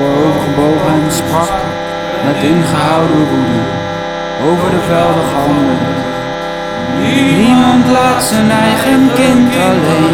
Niemand sprak met ingehouden woede over de velden galmend. Niemand laat zijn eigen kind alleen.